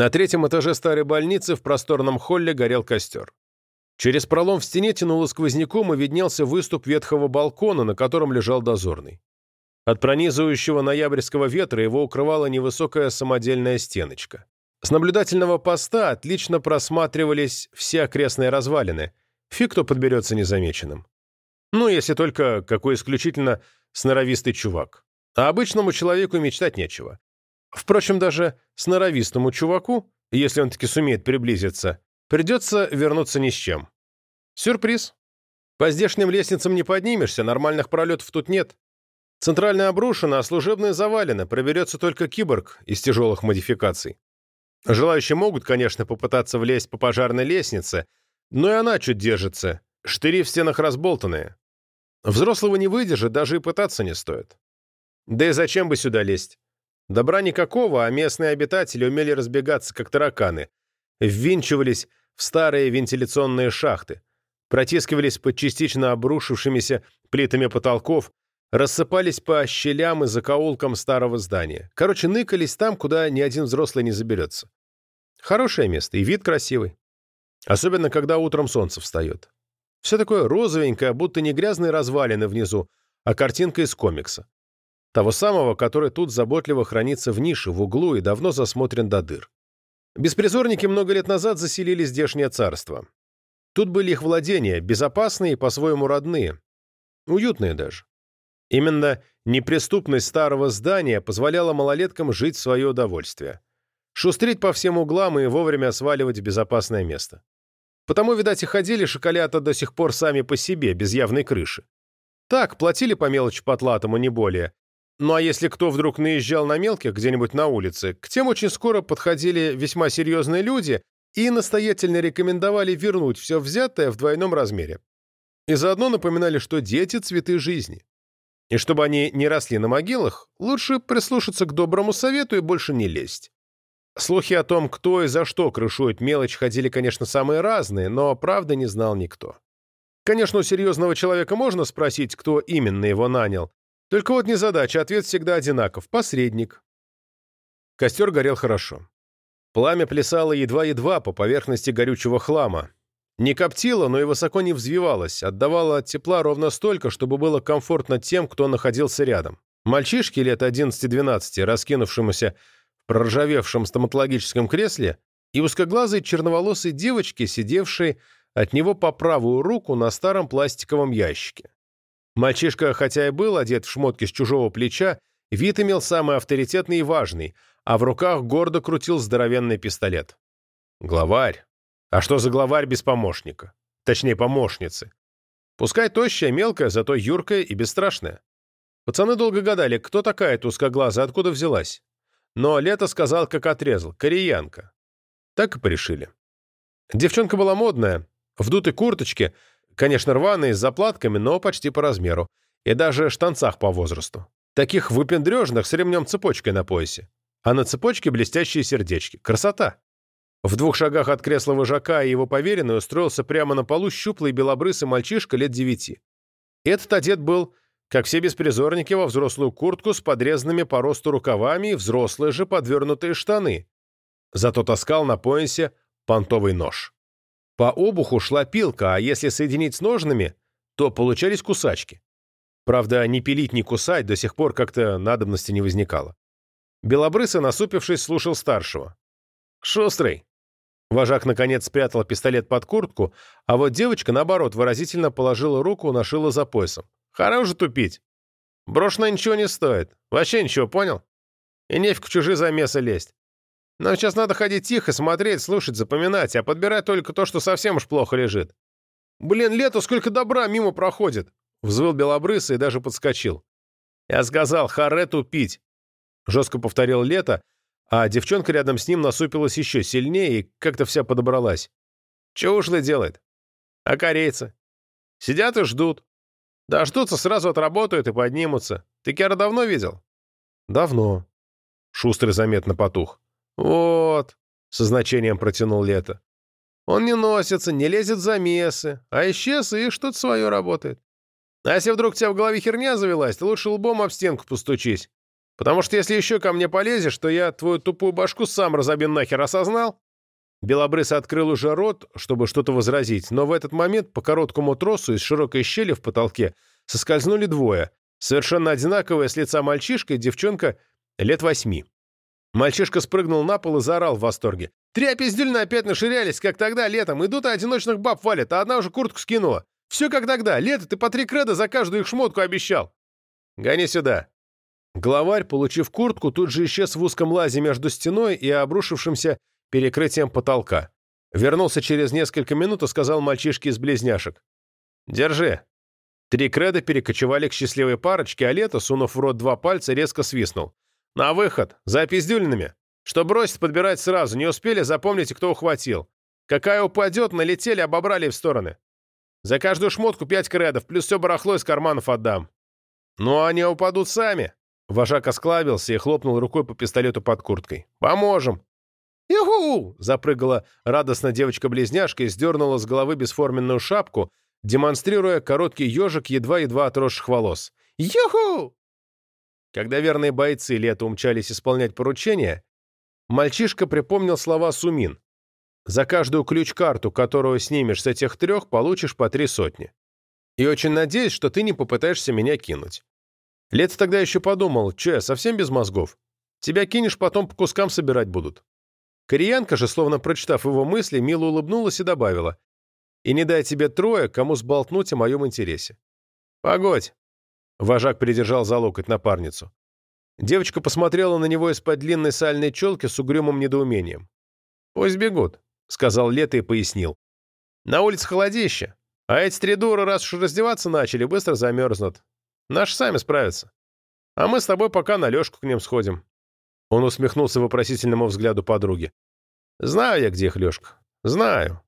На третьем этаже старой больницы в просторном холле горел костер. Через пролом в стене тянуло сквозняком и виднелся выступ ветхого балкона, на котором лежал дозорный. От пронизывающего ноябрьского ветра его укрывала невысокая самодельная стеночка. С наблюдательного поста отлично просматривались все окрестные развалины. Фиг кто подберется незамеченным. Ну, если только какой исключительно сноровистый чувак. А обычному человеку мечтать нечего. Впрочем, даже сноровистому чуваку, если он таки сумеет приблизиться, придется вернуться ни с чем. Сюрприз. По здешним лестницам не поднимешься, нормальных пролетов тут нет. Центральная обрушена, а служебная завалена, проберется только киборг из тяжелых модификаций. Желающие могут, конечно, попытаться влезть по пожарной лестнице, но и она чуть держится, штыри в стенах разболтанные. Взрослого не выдержит, даже и пытаться не стоит. Да и зачем бы сюда лезть? Добра никакого, а местные обитатели умели разбегаться, как тараканы. Ввинчивались в старые вентиляционные шахты, протискивались под частично обрушившимися плитами потолков, рассыпались по щелям и закоулкам старого здания. Короче, ныкались там, куда ни один взрослый не заберется. Хорошее место, и вид красивый. Особенно, когда утром солнце встает. Все такое розовенькое, будто не грязные развалины внизу, а картинка из комикса. Того самого, который тут заботливо хранится в нише, в углу и давно засмотрен до дыр. Беспризорники много лет назад заселили здешнее царство. Тут были их владения, безопасные и по-своему родные. Уютные даже. Именно неприступность старого здания позволяла малолеткам жить в свое удовольствие. Шустрить по всем углам и вовремя сваливать в безопасное место. Потому, видать, и ходили шоколята до сих пор сами по себе, без явной крыши. Так, платили по мелочи потлатому, не более. Ну а если кто вдруг наезжал на мелких где-нибудь на улице, к тем очень скоро подходили весьма серьезные люди и настоятельно рекомендовали вернуть все взятое в двойном размере. И заодно напоминали, что дети – цветы жизни. И чтобы они не росли на могилах, лучше прислушаться к доброму совету и больше не лезть. Слухи о том, кто и за что крышует мелочь, ходили, конечно, самые разные, но правда не знал никто. Конечно, у серьезного человека можно спросить, кто именно его нанял. Только вот незадача, ответ всегда одинаков – посредник. Костер горел хорошо. Пламя плясало едва-едва по поверхности горючего хлама, не коптила, но и высоко не взвивалась, отдавала от тепла ровно столько, чтобы было комфортно тем, кто находился рядом. Мальчишки лет 11-12, раскинувшемуся в проржавевшем стоматологическом кресле, и узкоглазые черноволосые девочки, сидевшие от него по правую руку на старом пластиковом ящике. Мальчишка, хотя и был одет в шмотки с чужого плеча, вид имел самый авторитетный и важный, а в руках гордо крутил здоровенный пистолет. Главарь, а что за главарь без помощника? Точнее, помощницы. Пускай тощая, мелкая, зато юркая и бесстрашная. Пацаны долго гадали, кто такая эта узкоглазая, откуда взялась. Но Лето сказал, как отрезал, кореянка. Так и порешили. Девчонка была модная, в дутой курточке, конечно, рваные, с заплатками, но почти по размеру, и даже штанцах по возрасту. Таких выпендрежных с ремнем цепочкой на поясе. А на цепочке блестящие сердечки. Красота! В двух шагах от кресла вожака и его поверенный устроился прямо на полу щуплый белобрысый мальчишка лет девяти. Этот одет был, как все беспризорники, во взрослую куртку с подрезанными по росту рукавами и взрослые же подвернутые штаны. Зато таскал на поясе понтовый нож. По обуху шла пилка, а если соединить с ножными, то получались кусачки. Правда, ни пилить, ни кусать до сих пор как-то надобности не возникало. Белобрысый, насупившись, слушал старшего. «Шустрый, Вожак, наконец, спрятал пистолет под куртку, а вот девочка, наоборот, выразительно положила руку на шило за поясом. «Хорош же тупить. Брошено ничего не стоит. Вообще ничего, понял? И нефиг в чужие замесы лезть. Нам сейчас надо ходить тихо, смотреть, слушать, запоминать, а подбирать только то, что совсем уж плохо лежит. Блин, лето сколько добра мимо проходит!» Взвыл белобрысый и даже подскочил. «Я сказал, харе тупить!» Жестко повторил Лето, а девчонка рядом с ним насупилась еще сильнее и как-то вся подобралась. Чего ушлый делает? А корейцы? Сидят и ждут. Дождутся, сразу отработают и поднимутся. Ты Кера давно видел? Давно. Шустрый заметно потух. Вот, со значением протянул Лето. Он не носится, не лезет за мессы, а исчез и что-то свое работает. А если вдруг у тебя в голове херня завелась, ты лучше лбом об стенку постучись. Потому что если еще ко мне полезешь, то я твою тупую башку сам разобью нахер, осознал?» Белобрыс открыл уже рот, чтобы что-то возразить, но в этот момент по короткому тросу из широкой щели в потолке соскользнули двое, совершенно одинаковые с лица мальчишка и девчонка лет восьми. Мальчишка спрыгнул на пол и заорал в восторге. «Три опиздюльно опять наширялись, как тогда, летом. Идут, а одиночных баб валят, а одна уже куртку скинула. Все как тогда. Лето ты по три креда за каждую их шмотку обещал. Гони сюда». Главарь, получив куртку, тут же исчез в узком лазе между стеной и обрушившимся перекрытием потолка. Вернулся через несколько минут и сказал мальчишке из близняшек. «Держи». Три креда перекочевали к счастливой парочке, а Лето, сунув в рот два пальца, резко свистнул. «На выход! За пиздюльными! Что бросить, подбирать сразу, не успели, запомните, кто ухватил. Какая упадет, налетели, обобрали в стороны. За каждую шмотку пять кредов, плюс все барахло из карманов отдам». «Ну, они упадут сами!» Вожак осклабился и хлопнул рукой по пистолету под курткой. «Поможем!» «Юху!» — запрыгала радостно девочка-близняшка и сдернула с головы бесформенную шапку, демонстрируя короткий ежик едва-едва отросших волос. «Юху!» Когда верные бойцы лето умчались исполнять поручения, мальчишка припомнил слова Сумин. «За каждую ключ-карту, которую снимешь с этих трех, получишь по три сотни. И очень надеюсь, что ты не попытаешься меня кинуть». Лето тогда еще подумал, че, совсем без мозгов? Тебя кинешь, потом по кускам собирать будут. Кореянка же, словно прочитав его мысли, мило улыбнулась и добавила. «И не дай тебе трое, кому сболтнуть о моем интересе». «Погодь!» Вожак придержал за локоть напарницу. Девочка посмотрела на него из-под длинной сальной челки с угрюмым недоумением. «Пусть бегут», — сказал Лето и пояснил. «На улице холодище, а эти три дуры, раз уж раздеваться начали, быстро замерзнут. Наши сами справятся. А мы с тобой пока на Лешку к ним сходим. Он усмехнулся вопросительному взгляду подруги. «Знаю я, где их Лешка. Знаю.